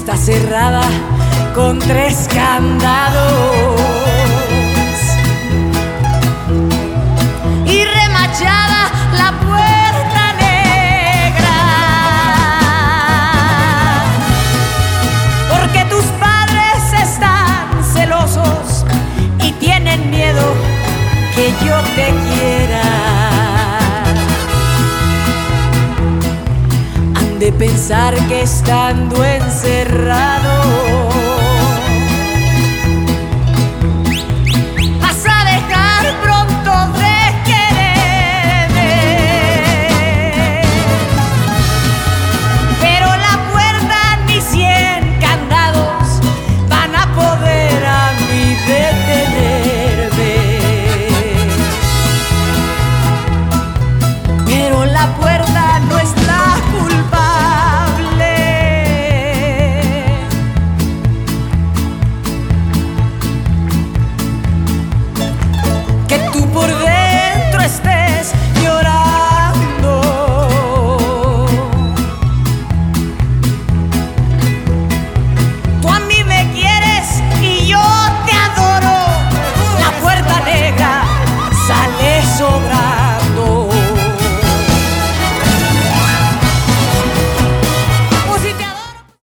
está cerrada con tres candados y remachada la puerta negra. Porque tus padres están celosos y tienen miedo que yo te quiera. De pensar que estando encerrado